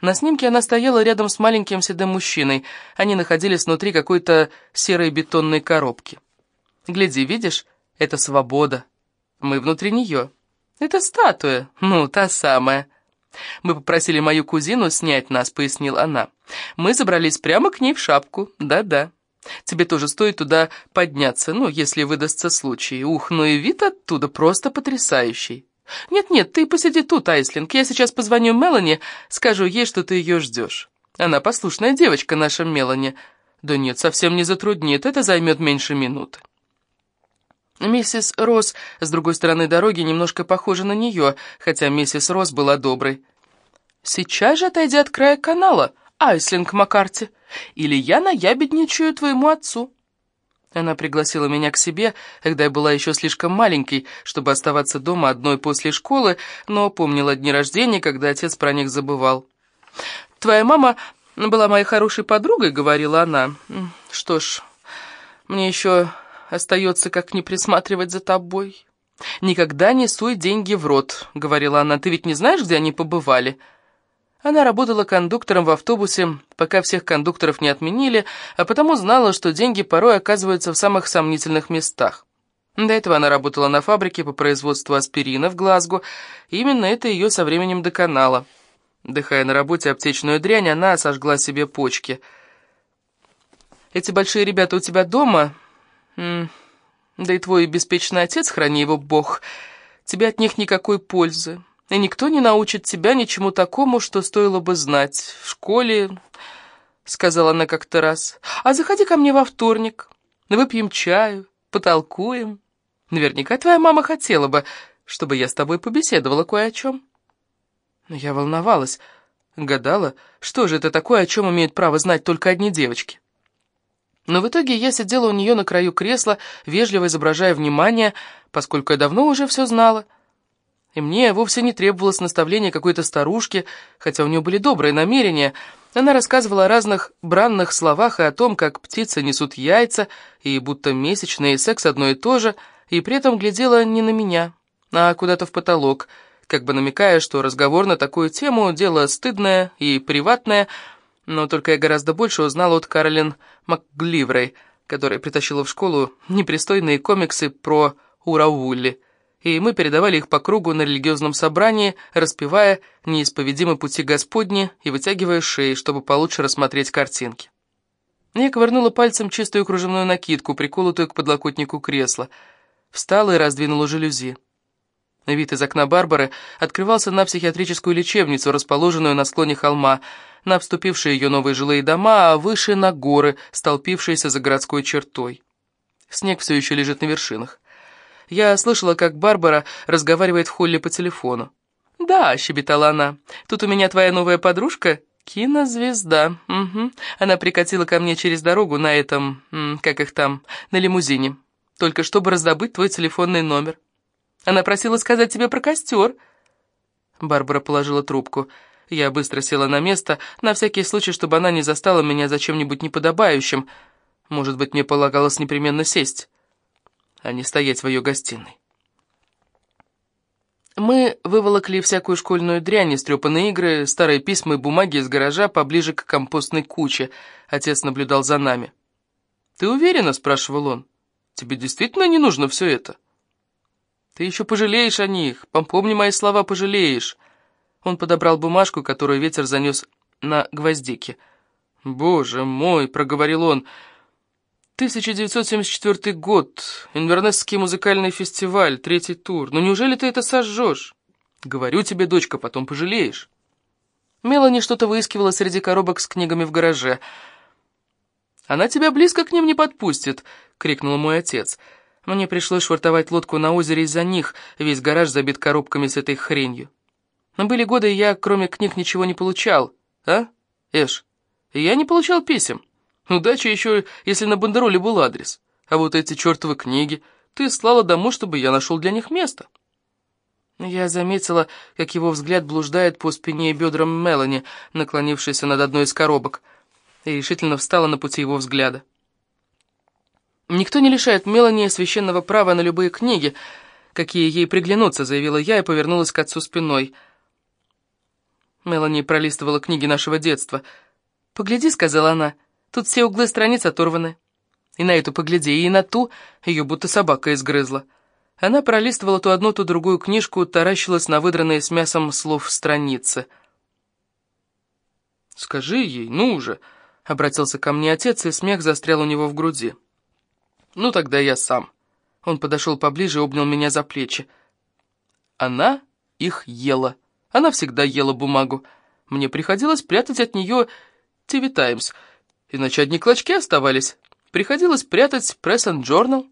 На снимке она стояла рядом с маленьким седым мужчиной. Они находились внутри какой-то серой бетонной коробки. «Гляди, видишь? Это свобода. Мы внутри нее. Это статуя. Ну, та самая». «Мы попросили мою кузину снять нас», — пояснила она. «Мы забрались прямо к ней в шапку. Да-да. Тебе тоже стоит туда подняться, ну, если выдастся случай. Ух, ну и вид оттуда просто потрясающий». «Нет-нет, ты посиди тут, Айслинг. Я сейчас позвоню Мелани, скажу ей, что ты ее ждешь. Она послушная девочка, наша Мелани. Да нет, совсем не затруднит, это займет меньше минуты». Миссис Росс с другой стороны дороги немножко похожа на нее, хотя миссис Росс была доброй. «Сейчас же отойди от края канала, Айслинг Маккарти, или я наябедничаю твоему отцу». Она пригласила меня к себе, когда я была еще слишком маленькой, чтобы оставаться дома одной после школы, но помнила дни рождения, когда отец про них забывал. «Твоя мама была моей хорошей подругой», — говорила она. «Что ж, мне еще остается как не присматривать за тобой». «Никогда не суй деньги в рот», — говорила она. «Ты ведь не знаешь, где они побывали?» Она работала кондуктором в автобусе, пока всех кондукторов не отменили, а потому знала, что деньги порой оказываются в самых сомнительных местах. До этого она работала на фабрике по производству аспирина в Глазго, и именно это ее со временем доконало. Дыхая на работе аптечную дрянь, она сожгла себе почки. «Эти большие ребята у тебя дома? Да и твой беспечный отец, храни его бог, тебе от них никакой пользы и никто не научит тебя ничему такому, что стоило бы знать. В школе, — сказала она как-то раз, — а заходи ко мне во вторник, выпьем чаю, потолкуем. Наверняка твоя мама хотела бы, чтобы я с тобой побеседовала кое о чем. Но я волновалась, гадала, что же это такое, о чем имеют право знать только одни девочки. Но в итоге я сидела у нее на краю кресла, вежливо изображая внимание, поскольку я давно уже все знала — и мне вовсе не требовалось наставления какой-то старушки, хотя у нее были добрые намерения. Она рассказывала о разных бранных словах и о том, как птицы несут яйца, и будто месячный секс одно и то же, и при этом глядела не на меня, а куда-то в потолок, как бы намекая, что разговор на такую тему — дело стыдное и приватное, но только я гораздо больше узнала от Каролин МакГливрей, которая притащила в школу непристойные комиксы про Ураулли и мы передавали их по кругу на религиозном собрании, распевая «Неисповедимы пути Господни» и вытягивая шеи, чтобы получше рассмотреть картинки. Я ковырнула пальцем чистую кружевную накидку, приколотую к подлокотнику кресла, встала и раздвинула жалюзи. Вид из окна Барбары открывался на психиатрическую лечебницу, расположенную на склоне холма, на обступившие ее новые жилые дома, а выше на горы, столпившиеся за городской чертой. Снег все еще лежит на вершинах. Я слышала, как Барбара разговаривает в холле по телефону. «Да», — щебетала она, — «тут у меня твоя новая подружка, кинозвезда. Угу. Она прикатила ко мне через дорогу на этом, как их там, на лимузине, только чтобы раздобыть твой телефонный номер. Она просила сказать тебе про костер». Барбара положила трубку. Я быстро села на место, на всякий случай, чтобы она не застала меня за чем-нибудь неподобающим. Может быть, мне полагалось непременно сесть а не стоять в ее гостиной. Мы выволокли всякую школьную дрянь, истрепанные игры, старые письма и бумаги из гаража поближе к компостной куче. Отец наблюдал за нами. «Ты уверена?» — спрашивал он. «Тебе действительно не нужно все это?» «Ты еще пожалеешь о них. Помни мои слова, пожалеешь». Он подобрал бумажку, которую ветер занес на гвоздике. «Боже мой!» — проговорил он — 1974 год, Инвернесский музыкальный фестиваль, третий тур. Ну неужели ты это сожжешь? Говорю тебе, дочка, потом пожалеешь. Мелани что-то выискивала среди коробок с книгами в гараже. «Она тебя близко к ним не подпустит!» — крикнул мой отец. Мне пришлось швартовать лодку на озере из-за них, весь гараж забит коробками с этой хренью. Но были годы, я кроме книг ничего не получал. А, Эш? Я не получал писем. Удача еще, если на бандероле был адрес. А вот эти чертовы книги ты слала домой, чтобы я нашел для них место. Я заметила, как его взгляд блуждает по спине и бедрам Мелани, наклонившейся над одной из коробок, и решительно встала на пути его взгляда. «Никто не лишает Мелани священного права на любые книги, какие ей приглянутся», — заявила я и повернулась к отцу спиной. Мелани пролистывала книги нашего детства. «Погляди», — сказала она, — «тут все углы страниц оторваны». И на эту погляди, и на ту, ее будто собака изгрызла. Она пролистывала то одну, то другую книжку, таращилась на выдранные с мясом слов страницы. «Скажи ей, ну уже!» — обратился ко мне отец, и смех застрял у него в груди. «Ну, тогда я сам». Он подошел поближе и обнял меня за плечи. Она их ела. Она всегда ела бумагу. Мне приходилось прятать от нее «ТВ Таймс», иначе одни клочки оставались. Приходилось прятать «Пресс Journal».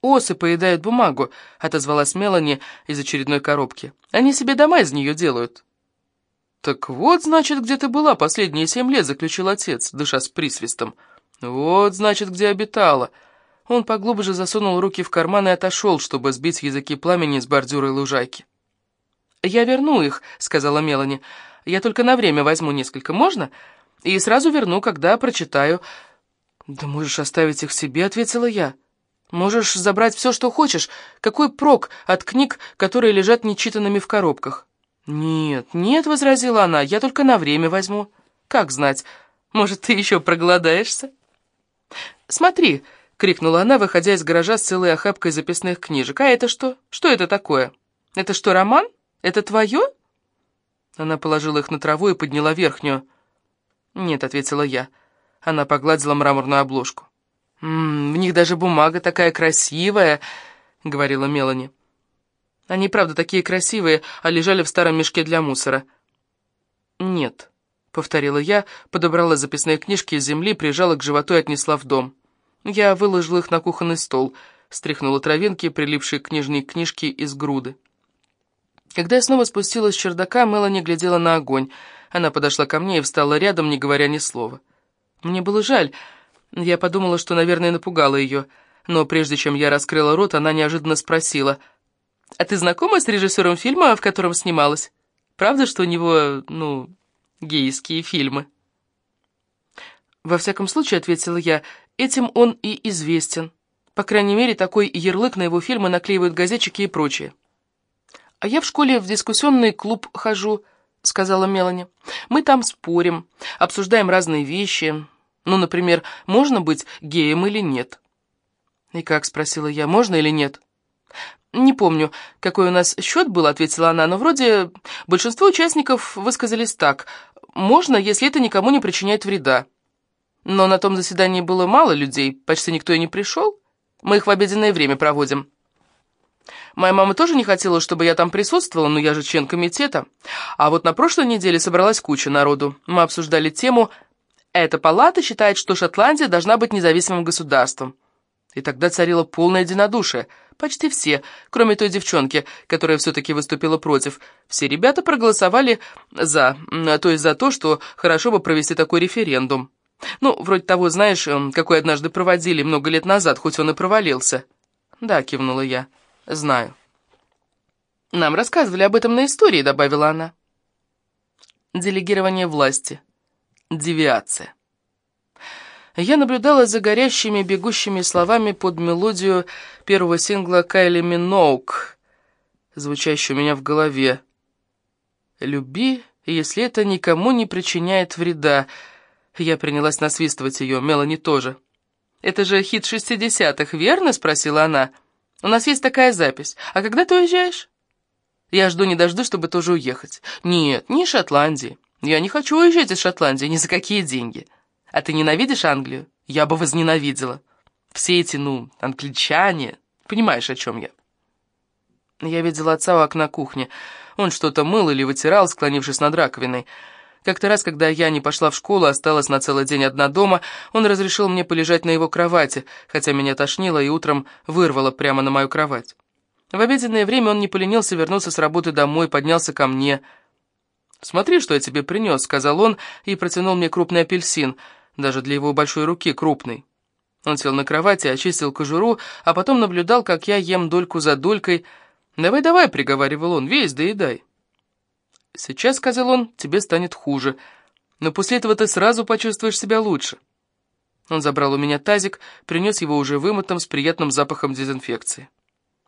«Осы поедают бумагу», — отозвалась Мелани из очередной коробки. «Они себе дома из нее делают». «Так вот, значит, где ты была последние семь лет», — заключил отец, дыша с присвистом. «Вот, значит, где обитала». Он поглубже засунул руки в карман и отошел, чтобы сбить языки пламени с бордюра лужайки. «Я верну их», — сказала Мелани. «Я только на время возьму несколько, можно? И сразу верну, когда прочитаю». «Да можешь оставить их себе», — ответила я. «Можешь забрать все, что хочешь. Какой прок от книг, которые лежат нечитанными в коробках?» «Нет, нет», — возразила она, — «я только на время возьму». «Как знать, может, ты еще проголодаешься?» «Смотри», — крикнула она, выходя из гаража с целой охапкой записных книжек. «А это что? Что это такое? Это что, роман? Это твое?» Она положила их на траву и подняла верхнюю. «Нет», — ответила я. Она погладила мраморную обложку. «М -м, «В них даже бумага такая красивая», — говорила Мелани. «Они, правда, такие красивые, а лежали в старом мешке для мусора». «Нет», — повторила я, подобрала записные книжки из земли, прижала к животу и отнесла в дом. Я выложила их на кухонный стол, стряхнула травинки, прилипшие к нижней книжке из груды. Когда я снова спустилась с чердака, Мелани глядела на огонь. Она подошла ко мне и встала рядом, не говоря ни слова. Мне было жаль. Я подумала, что, наверное, напугала ее. Но прежде чем я раскрыла рот, она неожиданно спросила. «А ты знакома с режиссером фильма, в котором снималась? Правда, что у него, ну, гейские фильмы?» «Во всяком случае», — ответила я, — «этим он и известен. По крайней мере, такой ярлык на его фильмы наклеивают газетчики и прочее». «А я в школе в дискуссионный клуб хожу», — сказала Мелани. «Мы там спорим, обсуждаем разные вещи. Ну, например, можно быть геем или нет?» «И как?» — спросила я. «Можно или нет?» «Не помню, какой у нас счет был», — ответила она, «но вроде большинство участников высказались так. Можно, если это никому не причиняет вреда. Но на том заседании было мало людей, почти никто и не пришел. Мы их в обеденное время проводим». Моя мама тоже не хотела, чтобы я там присутствовала, но я же член комитета. А вот на прошлой неделе собралась куча народу. Мы обсуждали тему «Эта палата считает, что Шотландия должна быть независимым государством». И тогда царило полное единодушие. Почти все, кроме той девчонки, которая все-таки выступила против. Все ребята проголосовали «за», то есть за то, что хорошо бы провести такой референдум. Ну, вроде того, знаешь, эм, какой однажды проводили много лет назад, хоть он и провалился. «Да», — кивнула я. «Знаю». «Нам рассказывали об этом на истории», — добавила она. Делегирование власти. Девиация. Я наблюдала за горящими, бегущими словами под мелодию первого сингла Кайли Миноук, звучащую у меня в голове. «Люби, если это никому не причиняет вреда». Я принялась насвистывать ее, Мелани тоже. «Это же хит шестидесятых, верно?» — спросила она. «Да». У нас есть такая запись. А когда ты уезжаешь? Я жду не дожду, чтобы тоже уехать. Нет, не из Шотландии. Я не хочу уезжать из Шотландии ни за какие деньги. А ты ненавидишь Англию? Я бы возненавидела. Все эти, ну, англичане. Понимаешь, о чем я? Я видела отца у окна кухни. Он что-то мыл или вытирал, склонившись над раковиной. Как-то раз, когда я не пошла в школу, осталась на целый день одна дома, он разрешил мне полежать на его кровати, хотя меня тошнило и утром вырвало прямо на мою кровать. В обеденное время он не поленился вернуться с работы домой, поднялся ко мне. «Смотри, что я тебе принес», — сказал он и протянул мне крупный апельсин, даже для его большой руки крупный. Он сел на кровати, очистил кожуру, а потом наблюдал, как я ем дольку за долькой. «Давай-давай», — приговаривал он, — «весь доедай». «Сейчас, — сказал он, — тебе станет хуже, но после этого ты сразу почувствуешь себя лучше». Он забрал у меня тазик, принес его уже вымытым с приятным запахом дезинфекции.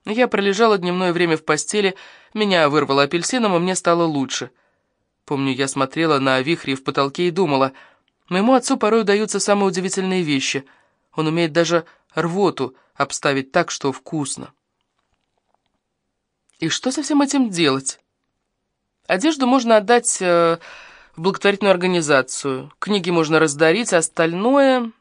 Я пролежала дневное время в постели, меня вырвало апельсином, и мне стало лучше. Помню, я смотрела на вихри в потолке и думала, моему отцу порой удаются самые удивительные вещи. Он умеет даже рвоту обставить так, что вкусно. И что со всем этим делать? Одежду можно отдать э, в благотворительную организацию, книги можно раздарить, остальное...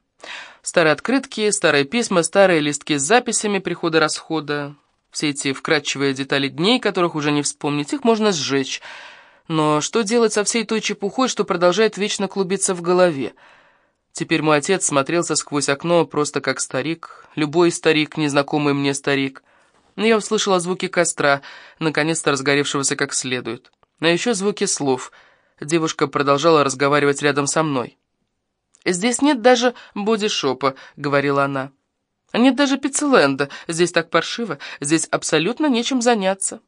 Старые открытки, старые письма, старые листки с записями прихода-расхода. Все эти вкрадчивые детали дней, которых уже не вспомнить, их можно сжечь. Но что делать со всей той чепухой, что продолжает вечно клубиться в голове? Теперь мой отец смотрелся сквозь окно просто как старик, любой старик, незнакомый мне старик. Я услышала звуки костра, наконец-то разгоревшегося как следует. А еще звуки слов. Девушка продолжала разговаривать рядом со мной. «Здесь нет даже бодишопа», — говорила она. «Нет даже пиццеленда. Здесь так паршиво. Здесь абсолютно нечем заняться».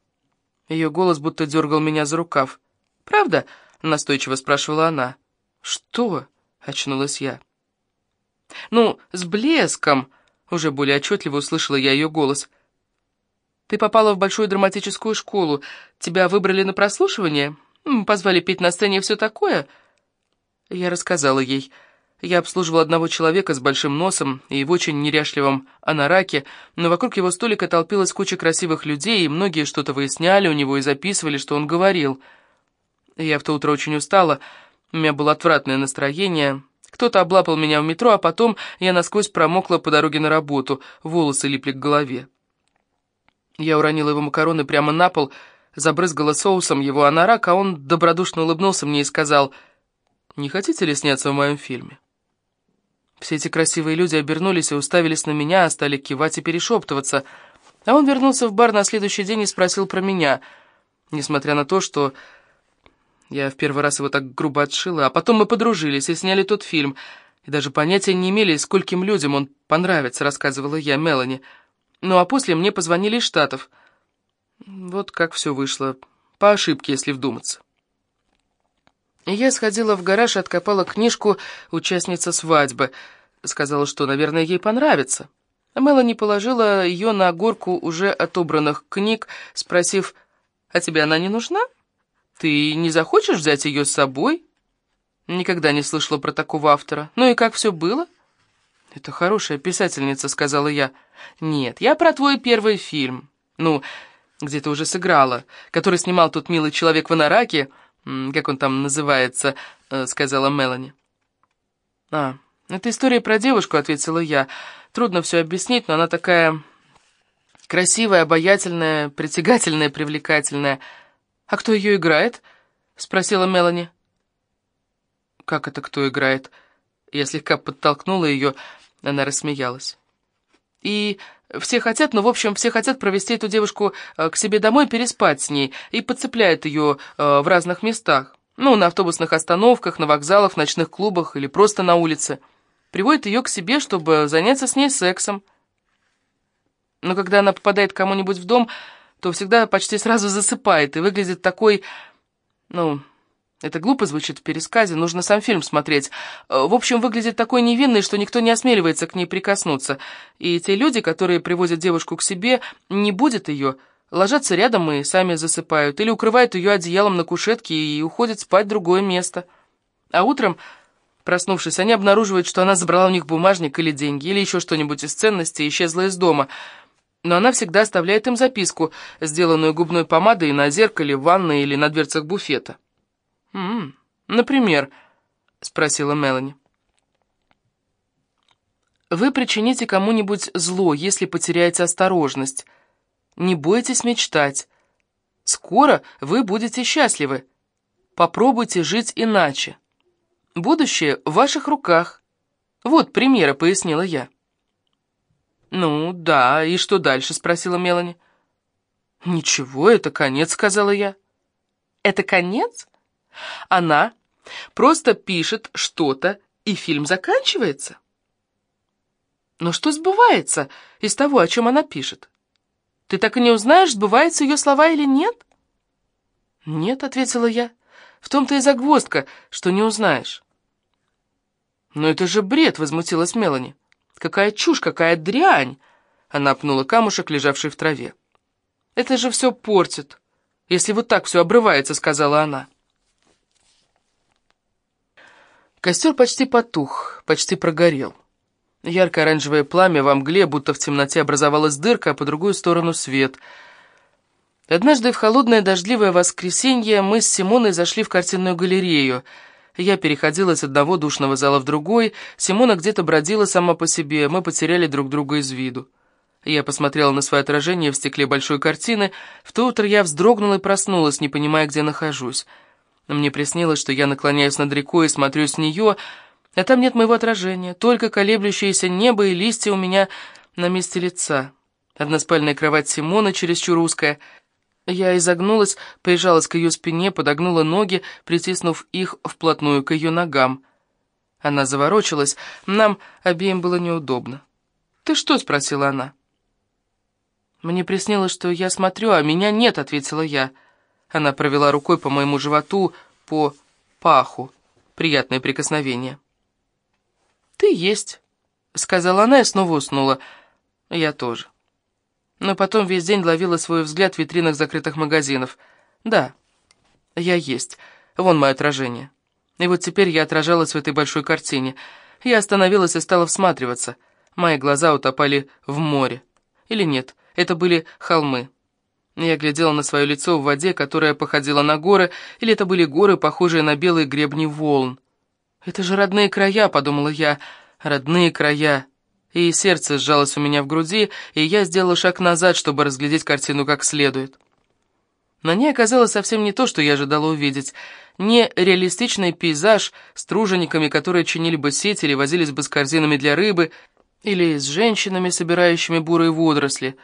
Ее голос будто дергал меня за рукав. «Правда?» — настойчиво спрашивала она. «Что?» — очнулась я. «Ну, с блеском!» — уже более отчетливо услышала я ее голос. «Ты попала в большую драматическую школу. Тебя выбрали на прослушивание? Позвали петь на сцене все такое?» Я рассказала ей. Я обслуживал одного человека с большим носом и в очень неряшливом анараке, но вокруг его столика толпилась куча красивых людей, и многие что-то выясняли у него и записывали, что он говорил. Я в то утро очень устала, у меня было отвратное настроение. Кто-то облапал меня в метро, а потом я насквозь промокла по дороге на работу, волосы липли к голове. Я уронила его макароны прямо на пол, забрызгала соусом его анорак, а он добродушно улыбнулся мне и сказал, «Не хотите ли сняться в моем фильме?» Все эти красивые люди обернулись и уставились на меня, стали кивать и перешептываться. А он вернулся в бар на следующий день и спросил про меня, несмотря на то, что я в первый раз его так грубо отшила, а потом мы подружились и сняли тот фильм, и даже понятия не имели, скольким людям он понравится, рассказывала я Мелани. Ну а после мне позвонили из Штатов. Вот как все вышло, по ошибке, если вдуматься. Я сходила в гараж и откопала книжку «Участница свадьбы». Сказала, что, наверное, ей понравится. Мелани положила ее на горку уже отобранных книг, спросив, «А тебе она не нужна? Ты не захочешь взять ее с собой?» Никогда не слышала про такого автора. Ну и как все было? «Это хорошая писательница», — сказала я. «Нет, я про твой первый фильм. Ну, где ты уже сыграла, который снимал тот милый человек в Анараке, как он там называется», э, — сказала Мелани. «А, это история про девушку», — ответила я. «Трудно все объяснить, но она такая красивая, обаятельная, притягательная, привлекательная. А кто ее играет?» — спросила Мелани. «Как это кто играет?» Я слегка подтолкнула ее, она рассмеялась. «И все хотят, ну, в общем, все хотят провести эту девушку э, к себе домой, переспать с ней, и подцепляют ее э, в разных местах. Ну, на автобусных остановках, на вокзалах, в ночных клубах или просто на улице. Приводят ее к себе, чтобы заняться с ней сексом. Но когда она попадает кому-нибудь в дом, то всегда почти сразу засыпает и выглядит такой, ну, это глупо звучит в пересказе, нужно сам фильм смотреть. Э, в общем, выглядит такой невинной, что никто не осмеливается к ней прикоснуться. И те люди, которые привозят девушку к себе, не будет ее, ложатся рядом и сами засыпают, или укрывают ее одеялом на кушетке и уходят спать в другое место. А утром, проснувшись, они обнаруживают, что она забрала у них бумажник или деньги, или еще что-нибудь из ценностей исчезла из дома. Но она всегда оставляет им записку, сделанную губной помадой на зеркале, в ванной или на дверцах буфета. «М -м, «Например?» — спросила Мелани. «Вы причините кому-нибудь зло, если потеряете осторожность. Не бойтесь мечтать. Скоро вы будете счастливы. Попробуйте жить иначе. Будущее в ваших руках. Вот примеры, пояснила я». «Ну, да, и что дальше?» — спросила Мелани. «Ничего, это конец», — сказала я. «Это конец?» Она просто пишет что-то, и фильм заканчивается. Но что сбывается из того, о чем она пишет? Ты так и не узнаешь, сбываются ее слова или нет? Нет, ответила я. В том-то и загвоздка, что не узнаешь. Но это же бред, возмутилась Мелани. Какая чушь, какая дрянь! Она пнула камушек, лежавший в траве. Это же все портит, если вот так все обрывается, сказала она. Костер почти потух, почти прогорел. Ярко-оранжевое пламя во мгле, будто в темноте образовалась дырка, а по другую сторону свет. Однажды в холодное дождливое воскресенье мы с Симоной зашли в картинную галерею. Я переходила с одного душного зала в другой, Симона где-то бродила сама по себе, мы потеряли друг друга из виду. Я посмотрела на свое отражение в стекле большой картины. В то утро я вздрогнула и проснулась, не понимая, где нахожусь. Мне приснилось, что я наклоняюсь над рекой и смотрю с нее, а там нет моего отражения, только колеблющееся небо и листья у меня на месте лица. Односпальная кровать Симона чересчур узкая. Я изогнулась, прижалась к ее спине, подогнула ноги, притиснув их вплотную к ее ногам. Она заворочилась, нам обеим было неудобно. «Ты что?» — спросила она. «Мне приснилось, что я смотрю, а меня нет», — ответила я. Она провела рукой по моему животу, по паху. Приятное прикосновение. «Ты есть», — сказала она и снова уснула. Я тоже. Но потом весь день ловила свой взгляд в витринах закрытых магазинов. Да, я есть. Вон мое отражение. И вот теперь я отражалась в этой большой картине. Я остановилась и стала всматриваться. Мои глаза утопали в море. Или нет, это были холмы. Я глядела на свое лицо в воде, которая походила на горы, или это были горы, похожие на белые гребни волн. «Это же родные края», — подумала я, — «родные края». И сердце сжалось у меня в груди, и я сделала шаг назад, чтобы разглядеть картину как следует. На ней оказалось совсем не то, что я ожидала увидеть. Не реалистичный пейзаж с тружениками, которые чинили бы сеть или возились бы с корзинами для рыбы, или с женщинами, собирающими бурые водоросли.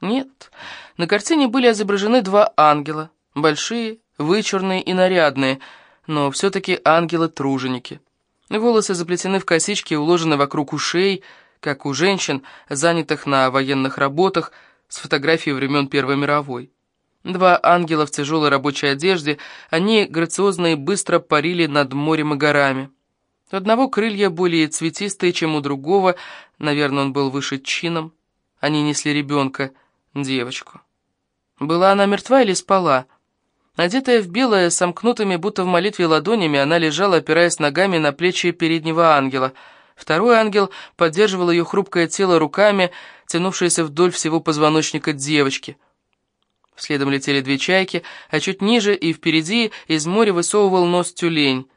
Нет, на картине были изображены два ангела, большие, вычурные и нарядные — но все-таки ангелы-труженики. Волосы заплетены в косички и уложены вокруг ушей, как у женщин, занятых на военных работах, с фотографией времен Первой мировой. Два ангела в тяжелой рабочей одежде, они грациозно и быстро парили над морем и горами. У одного крылья более цветистые, чем у другого, наверное, он был выше чином. Они несли ребенка, девочку. Была она мертва или спала? Одетая в белое, сомкнутыми, будто в молитве ладонями, она лежала, опираясь ногами на плечи переднего ангела. Второй ангел поддерживал ее хрупкое тело руками, тянувшееся вдоль всего позвоночника девочки. Следом летели две чайки, а чуть ниже и впереди из моря высовывал нос тюлень.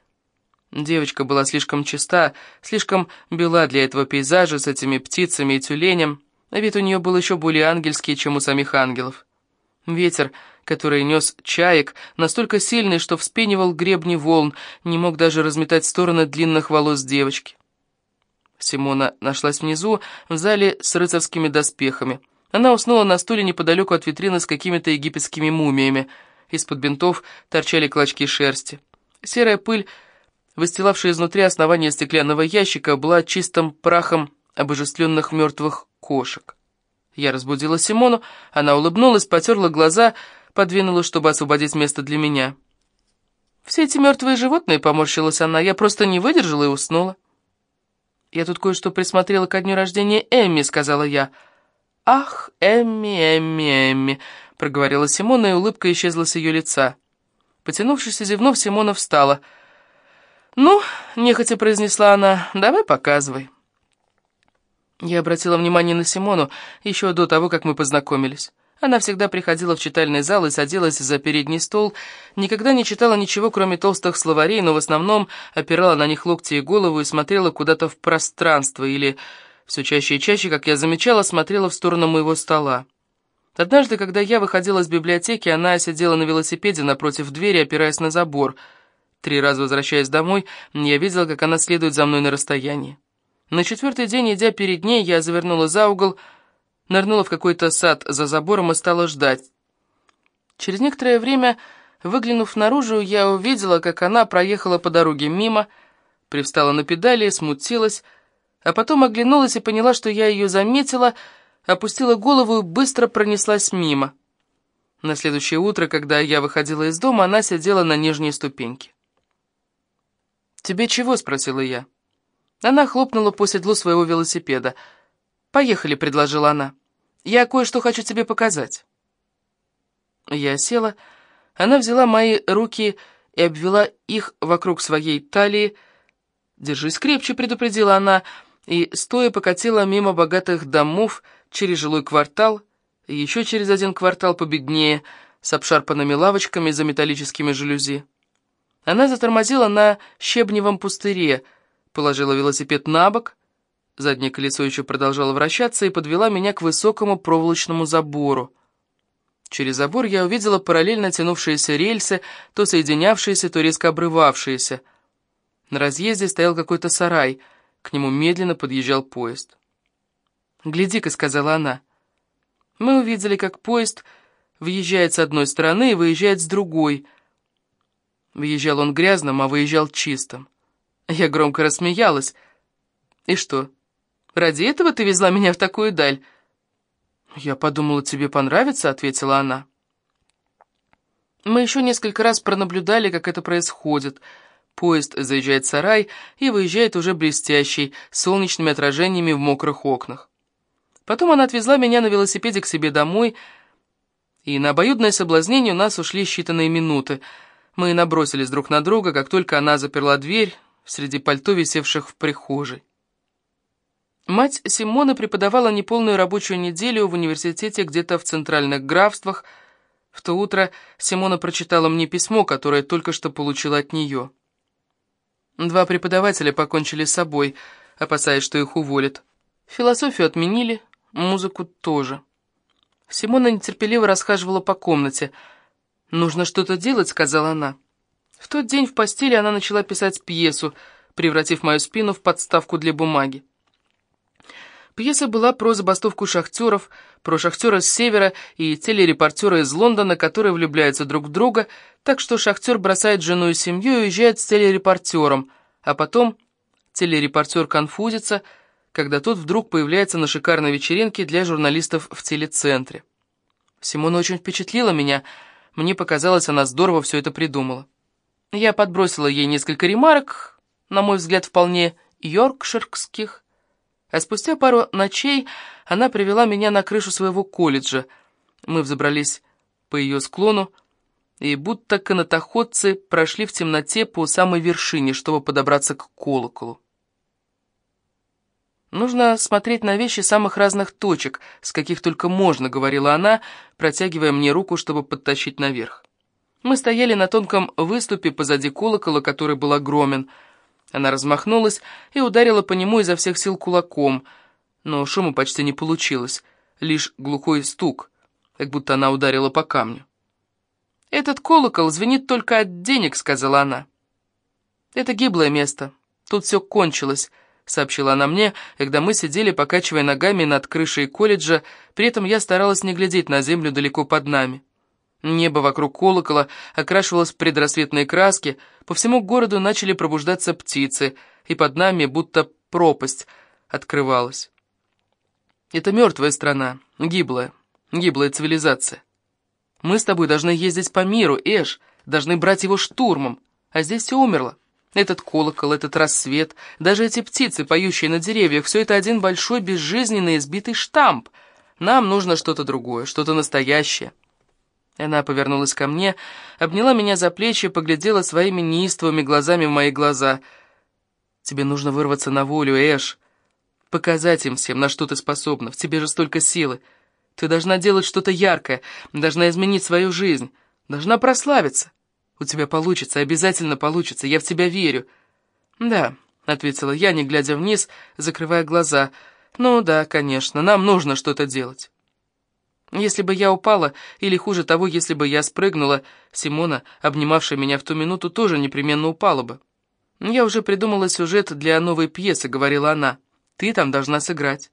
Девочка была слишком чиста, слишком бела для этого пейзажа с этими птицами и тюленем, а вид у нее был еще более ангельский, чем у самих ангелов. Ветер который нес чаек, настолько сильный, что вспенивал гребни волн, не мог даже разметать стороны длинных волос девочки. Симона нашлась внизу, в зале с рыцарскими доспехами. Она уснула на стуле неподалеку от витрины с какими-то египетскими мумиями. Из-под бинтов торчали клочки шерсти. Серая пыль, выстилавшая изнутри основание стеклянного ящика, была чистым прахом обожествленных мертвых кошек. Я разбудила Симону, она улыбнулась, потерла глаза, подвинула, чтобы освободить место для меня. «Все эти мертвые животные», — поморщилась она, — «я просто не выдержала и уснула». «Я тут кое-что присмотрела ко дню рождения Эмми», — сказала я. «Ах, Эмми, Эмми, Эмми», — проговорила Симона, и улыбка исчезла с ее лица. Потянувшись и зевнув, Симона встала. «Ну», — нехотя произнесла она, — «давай показывай». Я обратила внимание на Симону еще до того, как мы познакомились. Она всегда приходила в читальный зал и садилась за передний стол, никогда не читала ничего, кроме толстых словарей, но в основном опирала на них локти и голову и смотрела куда-то в пространство, или, все чаще и чаще, как я замечала, смотрела в сторону моего стола. Однажды, когда я выходила из библиотеки, она сидела на велосипеде напротив двери, опираясь на забор. Три раза возвращаясь домой, я видела, как она следует за мной на расстоянии. На четвертый день, идя перед ней, я завернула за угол, нырнула в какой-то сад за забором и стала ждать. Через некоторое время, выглянув наружу, я увидела, как она проехала по дороге мимо, привстала на педали, смутилась, а потом оглянулась и поняла, что я ее заметила, опустила голову и быстро пронеслась мимо. На следующее утро, когда я выходила из дома, она сидела на нижней ступеньке. «Тебе чего?» — спросила я. Она хлопнула по седлу своего велосипеда — «Поехали», — предложила она. «Я кое-что хочу тебе показать». Я села, она взяла мои руки и обвела их вокруг своей талии, «Держись крепче», — предупредила она, и, стоя, покатила мимо богатых домов через жилой квартал, еще через один квартал победнее, с обшарпанными лавочками за металлическими жалюзи. Она затормозила на щебневом пустыре, положила велосипед на бок, заднее колесо еще продолжало вращаться и подвела меня к высокому проволочному забору. Через забор я увидела параллельно тянувшиеся рельсы, то соединявшиеся, то резко обрывавшиеся — на разъезде стоял какой-то сарай, к нему медленно подъезжал поезд. «Гляди-ка», — сказала она. Мы увидели, как поезд въезжает с одной стороны и выезжает с другой. Выезжал он грязным, а выезжал чистым. Я громко рассмеялась. «И что, ради этого ты везла меня в такую даль?» «Я подумала, тебе понравится», — ответила она. Мы еще несколько раз пронаблюдали, как это происходит — Поезд заезжает в сарай и выезжает уже блестящий, с солнечными отражениями в мокрых окнах. Потом она отвезла меня на велосипеде к себе домой, и на обоюдное соблазнение у нас ушли считанные минуты. Мы набросились друг на друга, как только она заперла дверь среди пальто, висевших в прихожей. Мать Симона преподавала неполную рабочую неделю в университете где-то в центральных графствах. В то утро Симона прочитала мне письмо, которое только что получила от нее. Два преподавателя покончили с собой, опасаясь, что их уволят. Философию отменили, музыку тоже. Симона нетерпеливо расхаживала по комнате. «Нужно что-то делать», — сказала она. В тот день в постели она начала писать пьесу, превратив мою спину в подставку для бумаги. Пьеса была про забастовку шахтеров, про шахтера с севера и телерепортера из Лондона, которые влюбляются друг в друга, так что шахтер бросает жену и семью и уезжает с телерепортером, а потом телерепортер конфузится, когда тот вдруг появляется на шикарной вечеринке для журналистов в телецентре. Симона очень впечатлила меня, мне показалось, она здорово все это придумала. Я подбросила ей несколько ремарок, на мой взгляд, вполне йоркширских, а спустя пару ночей она привела меня на крышу своего колледжа. Мы взобрались по ее склону, и будто канатоходцы прошли в темноте по самой вершине, чтобы подобраться к колоколу. «Нужно смотреть на вещи самых разных точек, с каких только можно», — говорила она, протягивая мне руку, чтобы подтащить наверх. Мы стояли на тонком выступе позади колокола, который был огромен — она размахнулась и ударила по нему изо всех сил кулаком, но шума почти не получилось, лишь глухой стук, как будто она ударила по камню. «Этот колокол звенит только от денег», — сказала она. «Это гиблое место. Тут все кончилось», — сообщила она мне, когда мы сидели, покачивая ногами над крышей колледжа, при этом я старалась не глядеть на землю далеко под нами. Небо вокруг колокола окрашивалось в предрассветные краски, по всему городу начали пробуждаться птицы, и под нами будто пропасть открывалась. Это мертвая страна, гиблая, гиблая цивилизация. Мы с тобой должны ездить по миру, Эш, должны брать его штурмом, а здесь все умерло. Этот колокол, этот рассвет, даже эти птицы, поющие на деревьях, все это один большой безжизненный избитый штамп. Нам нужно что-то другое, что-то настоящее. Она повернулась ко мне, обняла меня за плечи и поглядела своими неистовыми глазами в мои глаза. «Тебе нужно вырваться на волю, Эш. Показать им всем, на что ты способна. В тебе же столько силы. Ты должна делать что-то яркое, должна изменить свою жизнь, должна прославиться. У тебя получится, обязательно получится, я в тебя верю». «Да», — ответила я, не глядя вниз, закрывая глаза. «Ну да, конечно, нам нужно что-то делать». Если бы я упала, или хуже того, если бы я спрыгнула, Симона, обнимавшая меня в ту минуту, тоже непременно упала бы. «Я уже придумала сюжет для новой пьесы», — говорила она. «Ты там должна сыграть.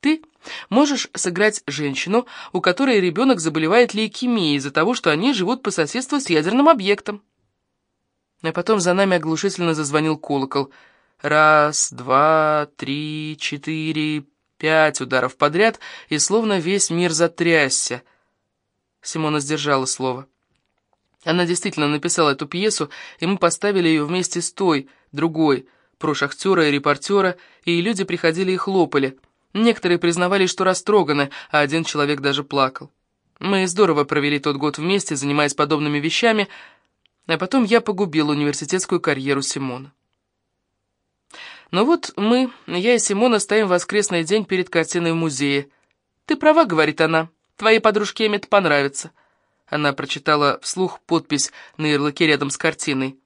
Ты можешь сыграть женщину, у которой ребенок заболевает лейкемией из-за того, что они живут по соседству с ядерным объектом». А потом за нами оглушительно зазвонил колокол. Раз, два, три, четыре, Пять ударов подряд, и словно весь мир затрясся. Симона сдержала слово. Она действительно написала эту пьесу, и мы поставили ее вместе с той, другой, про шахтера и репортера, и люди приходили и хлопали. Некоторые признавались, что растроганы, а один человек даже плакал. Мы здорово провели тот год вместе, занимаясь подобными вещами, а потом я погубил университетскую карьеру Симона. Но вот мы, я и Симона, стоим в воскресный день перед картиной в музее. «Ты права», — говорит она, — «твоей подружке Эммет понравится». Она прочитала вслух подпись на ярлыке рядом с картиной.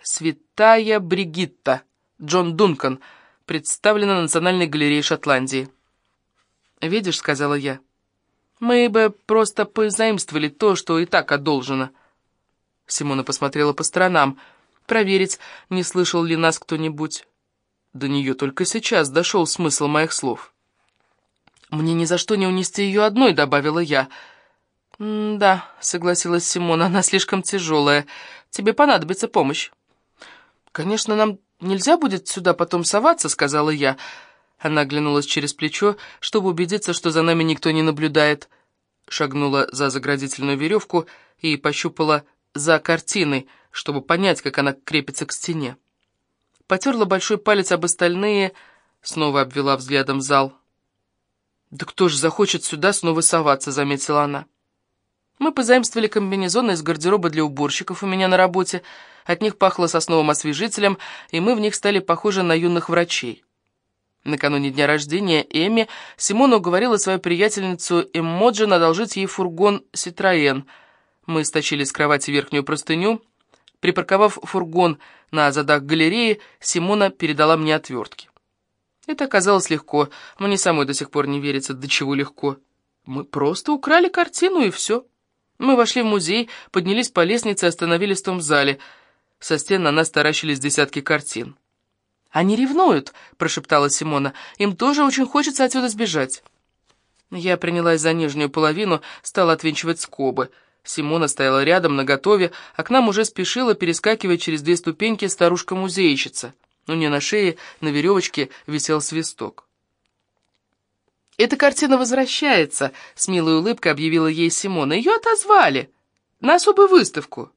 «Святая Бригитта, Джон Дункан», представлена на Национальной галерее Шотландии. «Видишь», — сказала я, — «мы бы просто позаимствовали то, что и так одолжено». Симона посмотрела по сторонам, проверить, не слышал ли нас кто-нибудь. До нее только сейчас дошел смысл моих слов. «Мне ни за что не унести ее одной», — добавила я. «Да», — согласилась Симона, — «она слишком тяжелая. Тебе понадобится помощь». «Конечно, нам нельзя будет сюда потом соваться», — сказала я. Она оглянулась через плечо, чтобы убедиться, что за нами никто не наблюдает. Шагнула за заградительную веревку и пощупала за картиной, чтобы понять, как она крепится к стене потерла большой палец об остальные, снова обвела взглядом зал. «Да кто же захочет сюда снова соваться?» — заметила она. Мы позаимствовали комбинезоны из гардероба для уборщиков у меня на работе. От них пахло сосновым освежителем, и мы в них стали похожи на юных врачей. Накануне дня рождения Эми Симона уговорила свою приятельницу Эмоджин одолжить ей фургон «Ситроен». Мы стащили с кровати верхнюю простыню, Припарковав фургон на задах галереи, Симона передала мне отвертки. Это оказалось легко. Мне самой до сих пор не верится, до чего легко. Мы просто украли картину, и все. Мы вошли в музей, поднялись по лестнице и остановились в том зале. Со стен на нас таращились десятки картин. «Они ревнуют», — прошептала Симона. «Им тоже очень хочется отсюда сбежать». Я принялась за нижнюю половину, стала отвинчивать скобы — Симона стояла рядом, наготове, а к нам уже спешила, перескакивая через две ступеньки, старушка-музейщица. У нее на шее на веревочке висел свисток. «Эта картина возвращается», — с милой улыбкой объявила ей Симона. «Ее отозвали на особую выставку».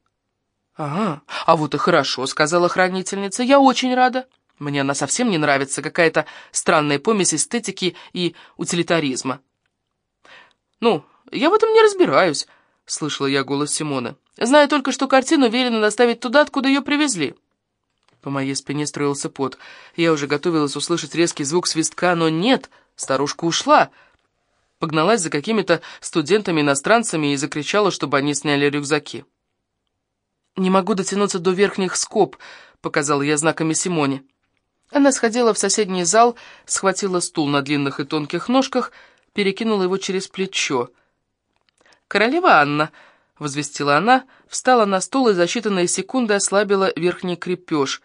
«Ага, а вот и хорошо», — сказала хранительница. «Я очень рада. Мне она совсем не нравится, какая-то странная помесь эстетики и утилитаризма». «Ну, я в этом не разбираюсь», — слышала я голос Симона. «Знаю только, что картину велено доставить туда, откуда ее привезли». По моей спине строился пот. Я уже готовилась услышать резкий звук свистка, но нет, старушка ушла. Погналась за какими-то студентами-иностранцами и закричала, чтобы они сняли рюкзаки. «Не могу дотянуться до верхних скоб», — показала я знаками Симоне. Она сходила в соседний зал, схватила стул на длинных и тонких ножках, перекинула его через плечо — «Королева Анна», — возвестила она, встала на стол и за считанные секунды ослабила верхний крепеж.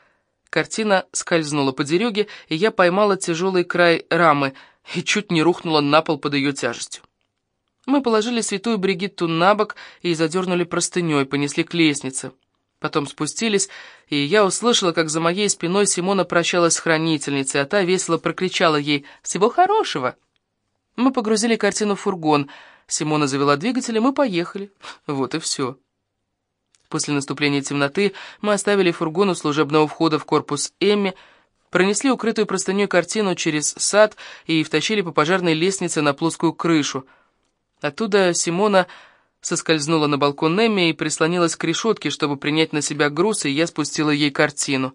Картина скользнула по дерюге, и я поймала тяжелый край рамы и чуть не рухнула на пол под ее тяжестью. Мы положили святую Бригитту на бок и задернули простыней, понесли к лестнице. Потом спустились, и я услышала, как за моей спиной Симона прощалась с хранительницей, а та весело прокричала ей «Всего хорошего!». Мы погрузили картину в фургон — Симона завела двигатель, и мы поехали. Вот и все. После наступления темноты мы оставили фургон у служебного входа в корпус Эмми, пронесли укрытую простыней картину через сад и втащили по пожарной лестнице на плоскую крышу. Оттуда Симона соскользнула на балкон Эмми и прислонилась к решетке, чтобы принять на себя груз, и я спустила ей картину.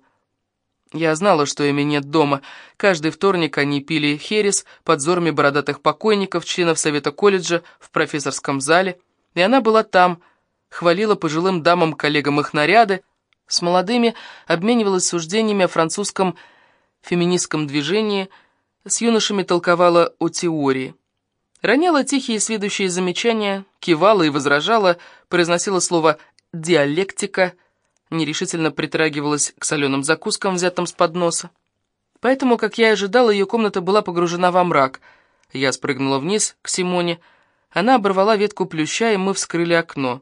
Я знала, что Эми нет дома. Каждый вторник они пили херес под взорами бородатых покойников, членов совета колледжа, в профессорском зале. И она была там, хвалила пожилым дамам-коллегам их наряды, с молодыми обменивалась суждениями о французском феминистском движении, с юношами толковала о теории. Роняла тихие сведущие замечания, кивала и возражала, произносила слово «диалектика», нерешительно притрагивалась к соленым закускам, взятым с подноса. Поэтому, как я и ожидала, ее комната была погружена во мрак. Я спрыгнула вниз, к Симоне. Она оборвала ветку плюща, и мы вскрыли окно.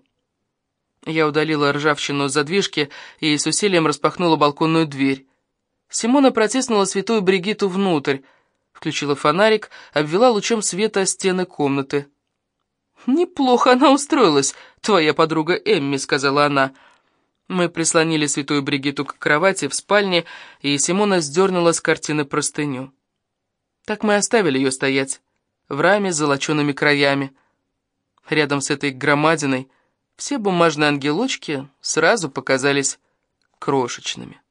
Я удалила ржавчину с задвижки и с усилием распахнула балконную дверь. Симона протиснула святую Бригиту внутрь, включила фонарик, обвела лучом света стены комнаты. «Неплохо она устроилась, твоя подруга Эмми», — сказала она, — мы прислонили святую Бригиту к кровати в спальне, и Симона сдернула с картины простыню. Так мы оставили ее стоять, в раме с золочеными краями. Рядом с этой громадиной все бумажные ангелочки сразу показались крошечными.